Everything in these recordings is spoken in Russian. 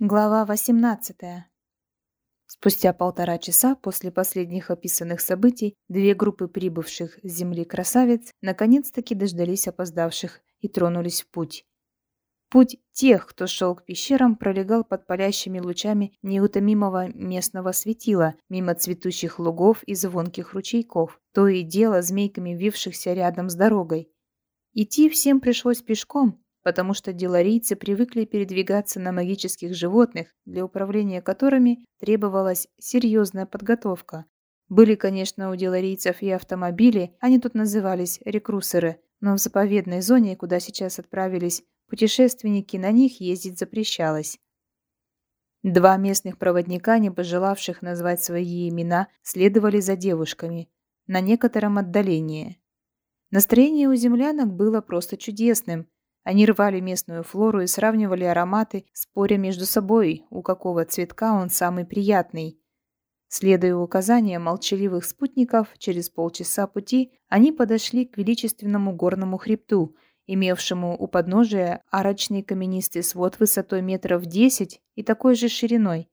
Глава 18. Спустя полтора часа после последних описанных событий две группы прибывших с земли красавиц наконец-таки дождались опоздавших и тронулись в путь. Путь тех, кто шел к пещерам, пролегал под палящими лучами неутомимого местного светила, мимо цветущих лугов и звонких ручейков, то и дело змейками вившихся рядом с дорогой. Идти всем пришлось пешком, потому что деларийцы привыкли передвигаться на магических животных, для управления которыми требовалась серьезная подготовка. Были, конечно, у деларийцев и автомобили, они тут назывались рекрусеры, но в заповедной зоне, куда сейчас отправились путешественники, на них ездить запрещалось. Два местных проводника, не пожелавших назвать свои имена, следовали за девушками на некотором отдалении. Настроение у землянок было просто чудесным – они рвали местную флору и сравнивали ароматы, споря между собой, у какого цветка он самый приятный. Следуя указаниям молчаливых спутников, через полчаса пути они подошли к величественному горному хребту, имевшему у подножия арочный каменистый свод высотой метров десять и такой же шириной.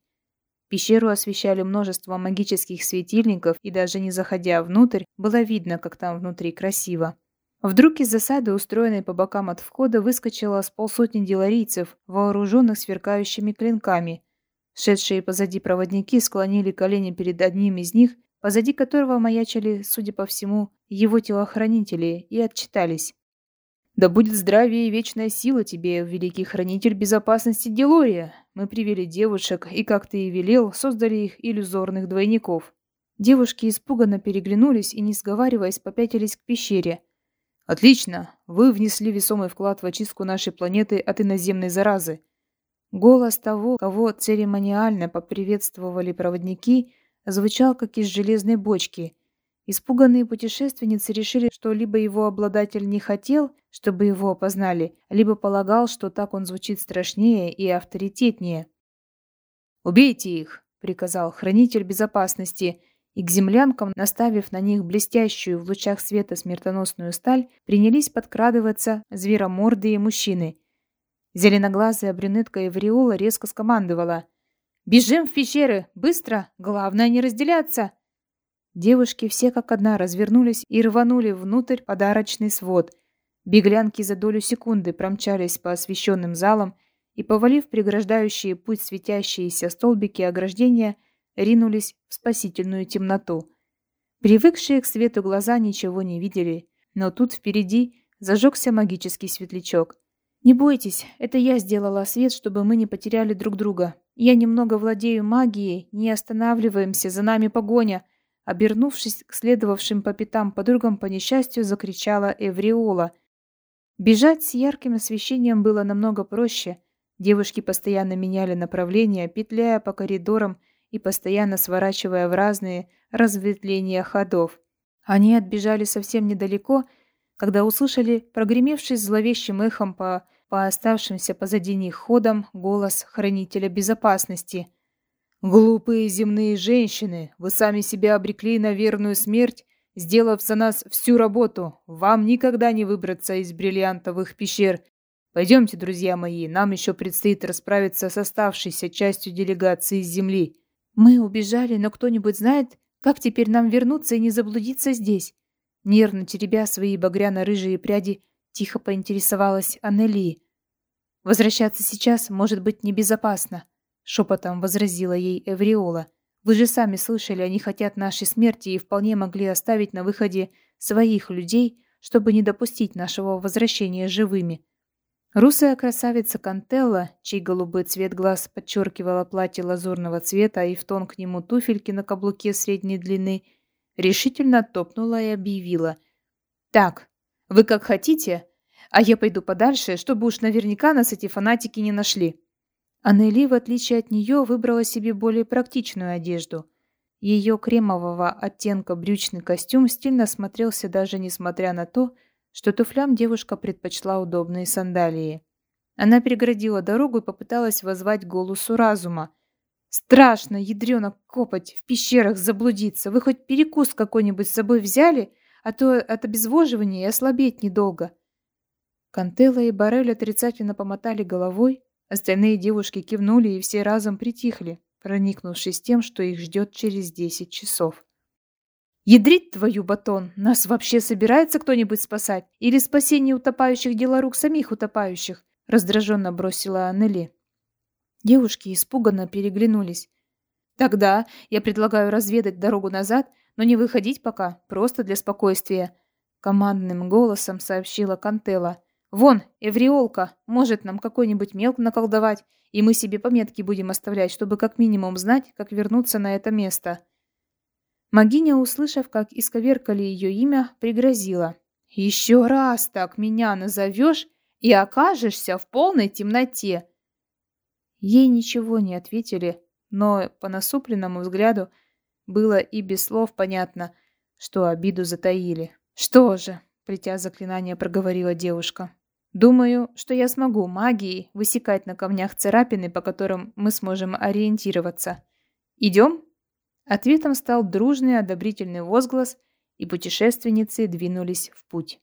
Пещеру освещали множество магических светильников, и даже не заходя внутрь, было видно, как там внутри красиво. Вдруг из засады, устроенной по бокам от входа, выскочило с полсотни деларийцев, вооруженных сверкающими клинками. Шедшие позади проводники склонили колени перед одним из них, позади которого маячили, судя по всему, его телохранители, и отчитались. «Да будет здравие и вечная сила тебе, великий хранитель безопасности Делория! Мы привели девушек, и, как ты и велел, создали их иллюзорных двойников». Девушки испуганно переглянулись и, не сговариваясь, попятились к пещере – Отлично. Вы внесли весомый вклад в очистку нашей планеты от иноземной заразы. Голос того, кого церемониально поприветствовали проводники, звучал как из железной бочки. Испуганные путешественницы решили, что либо его обладатель не хотел, чтобы его опознали, либо полагал, что так он звучит страшнее и авторитетнее. «Убейте их!» — приказал хранитель безопасности — и к землянкам, наставив на них блестящую в лучах света смертоносную сталь, принялись подкрадываться зверомордые мужчины. Зеленоглазая брюнетка Эвриола резко скомандовала. «Бежим в пещеры! Быстро! Главное не разделяться!» Девушки все как одна развернулись и рванули внутрь подарочный свод. Беглянки за долю секунды промчались по освещенным залам и, повалив преграждающие путь светящиеся столбики ограждения, ринулись в спасительную темноту. Привыкшие к свету глаза ничего не видели, но тут впереди зажегся магический светлячок. «Не бойтесь, это я сделала свет, чтобы мы не потеряли друг друга. Я немного владею магией, не останавливаемся, за нами погоня!» Обернувшись к следовавшим по пятам подругам по несчастью, закричала Эвриола. Бежать с ярким освещением было намного проще. Девушки постоянно меняли направление, петляя по коридорам и постоянно сворачивая в разные разветвления ходов. Они отбежали совсем недалеко, когда услышали прогремевший зловещим эхом по, по оставшимся позади них ходам голос хранителя безопасности. «Глупые земные женщины, вы сами себя обрекли на верную смерть, сделав за нас всю работу. Вам никогда не выбраться из бриллиантовых пещер. Пойдемте, друзья мои, нам еще предстоит расправиться с оставшейся частью делегации с Земли. Мы убежали, но кто-нибудь знает, как теперь нам вернуться и не заблудиться здесь? Нервно теребя свои багряно-рыжие пряди, тихо поинтересовалась Аннели. Возвращаться сейчас может быть небезопасно, шепотом возразила ей Эвриола. Вы же сами слышали, они хотят нашей смерти и вполне могли оставить на выходе своих людей, чтобы не допустить нашего возвращения живыми. Русая красавица Кантелла, чей голубой цвет глаз подчеркивала платье лазурного цвета и в тон к нему туфельки на каблуке средней длины, решительно топнула и объявила. «Так, вы как хотите, а я пойду подальше, чтобы уж наверняка нас эти фанатики не нашли». Аннели, в отличие от нее, выбрала себе более практичную одежду. Ее кремового оттенка брючный костюм стильно смотрелся даже несмотря на то, что туфлям девушка предпочла удобные сандалии. Она перегородила дорогу и попыталась воззвать голосу разума. «Страшно, ядрёно, копать, в пещерах заблудиться. Вы хоть перекус какой-нибудь с собой взяли, а то от обезвоживания и ослабеть недолго». Кантелла и Барель отрицательно помотали головой, Остальные девушки кивнули и все разом притихли, проникнувшись тем, что их ждет через десять часов. «Ядрить твою батон! Нас вообще собирается кто-нибудь спасать? Или спасение утопающих – дело рук самих утопающих?» – раздраженно бросила Аннели. Девушки испуганно переглянулись. «Тогда я предлагаю разведать дорогу назад, но не выходить пока, просто для спокойствия», – командным голосом сообщила Кантела. «Вон, Эвриолка, может нам какой-нибудь мелк наколдовать, и мы себе пометки будем оставлять, чтобы как минимум знать, как вернуться на это место». Магиня, услышав, как исковеркали ее имя, пригрозила. «Еще раз так меня назовешь и окажешься в полной темноте!» Ей ничего не ответили, но по насупленному взгляду было и без слов понятно, что обиду затаили. «Что же?» — плетя заклинание, проговорила девушка. «Думаю, что я смогу магией высекать на камнях царапины, по которым мы сможем ориентироваться. Идем?» Ответом стал дружный одобрительный возглас, и путешественницы двинулись в путь.